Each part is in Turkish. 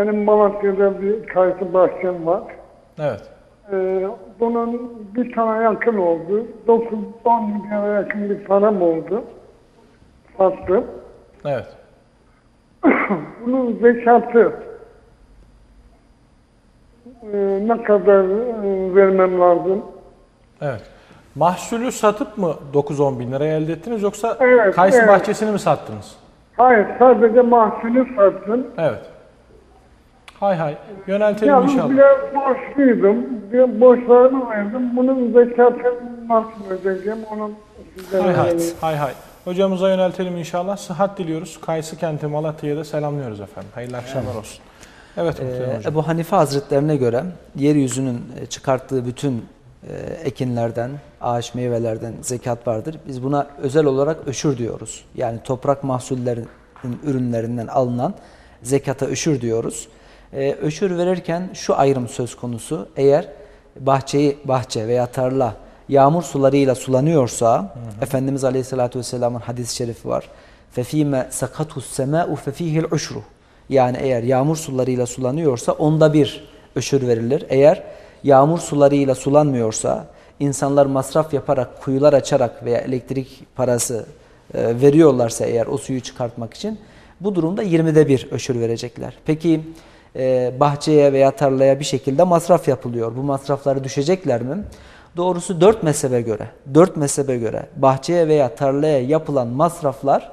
Benim Malatya'da bir kayısı bahçem var. Evet. Ee, bunun bir tane yakın oldu. 9-10 milyara yakın bir param oldu. Sattım. Evet. Bunun zekatı e, ne kadar e, vermem lazım? Evet. Mahsulü satıp mı 9-10 bin liraya elde ettiniz yoksa Evet, kayısı evet. bahçesini mi sattınız? Hayır, sadece mahsulü sattım. Evet. Hay hay. Yöneltelim Yalnız inşallah. biraz borçluydum. Bir borçlarımı verdim. Bunun zekatını nasıl ödeyeceğim? Onu sizlere Hay hay. Hay hay. Hocamıza yöneltelim inşallah. Sıhhat diliyoruz. Kayısı kenti Malatya'ya da selamlıyoruz efendim. Hayırlı akşamlar olsun. Evet Ee, hocam. Ebu Hanife Hazretlerine göre yeryüzünün e, çıkarttığı bütün e, ekinlerden, ağaç meyvelerden zekat vardır. Biz buna özel olarak öşür diyoruz. Yani toprak mahsullerinin ürünlerinden alınan zekata öşür diyoruz Ee, öşür verirken şu ayrım söz konusu. Eğer bahçeyi bahçe veya tarla yağmur sularıyla sulanıyorsa Efendimiz Aleyhisselatü Vesselam'ın hadis-i şerifi var. فَف۪يمَ سَقَتُ السَّمَاءُ فَف۪يهِ الْعُشْرُ Yani eğer yağmur sularıyla sulanıyorsa onda bir öşür verilir. Eğer yağmur sularıyla sulanmıyorsa insanlar masraf yaparak, kuyular açarak veya elektrik parası e, veriyorlarsa eğer o suyu çıkartmak için bu durumda 20'de bir öşür verecekler. Peki e, bahçeye veya tarlaya bir şekilde masraf yapılıyor. Bu masrafları düşecekler mi? Doğrusu dört mezhebe göre, dört mezhebe göre bahçeye veya tarlaya yapılan masraflar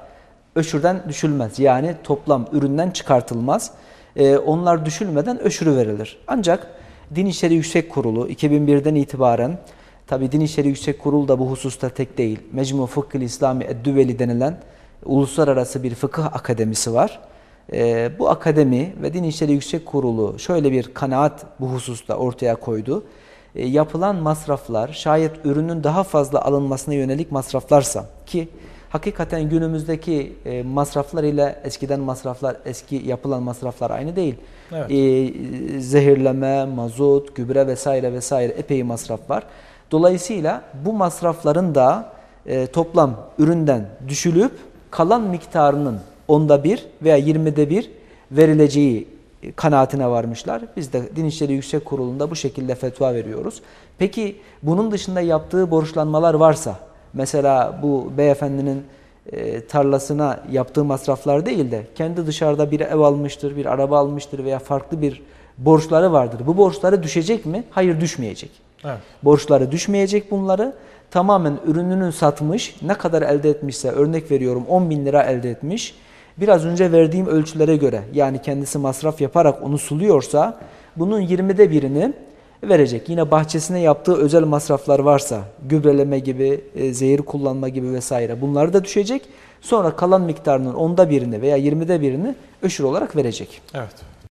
öşürden düşülmez. Yani toplam üründen çıkartılmaz. Ee, onlar düşülmeden öşürü verilir. Ancak Din İşleri Yüksek Kurulu 2001'den itibaren tabi Din İşleri Yüksek Kurulu da bu hususta tek değil. Mecmu Fıkhı İslami Eddüveli denilen uluslararası bir fıkıh akademisi var. Ee, bu akademi ve Din İşleri Yüksek Kurulu şöyle bir kanaat bu hususta ortaya koydu. Ee, yapılan masraflar şayet ürünün daha fazla alınmasına yönelik masraflarsa ki hakikaten günümüzdeki e, masraflar ile eskiden masraflar, eski yapılan masraflar aynı değil. Evet. E, zehirleme, mazot, gübre vesaire vesaire epey masraf var. Dolayısıyla bu masrafların da e, toplam üründen düşülüp kalan miktarının onda bir veya yirmide bir verileceği kanaatine varmışlar. Biz de Din İşleri Yüksek Kurulu'nda bu şekilde fetva veriyoruz. Peki bunun dışında yaptığı borçlanmalar varsa, mesela bu beyefendinin e, tarlasına yaptığı masraflar değil de kendi dışarıda bir ev almıştır, bir araba almıştır veya farklı bir borçları vardır. Bu borçları düşecek mi? Hayır düşmeyecek. Evet. Borçları düşmeyecek bunları. Tamamen ürününü satmış, ne kadar elde etmişse örnek veriyorum 10 bin lira elde etmiş. Biraz önce verdiğim ölçülere göre yani kendisi masraf yaparak onu suluyorsa bunun 20'de birini verecek. Yine bahçesine yaptığı özel masraflar varsa gübreleme gibi, e, zehir kullanma gibi vesaire bunlar da düşecek. Sonra kalan miktarının onda birini veya 20'de birini öşür olarak verecek. Evet.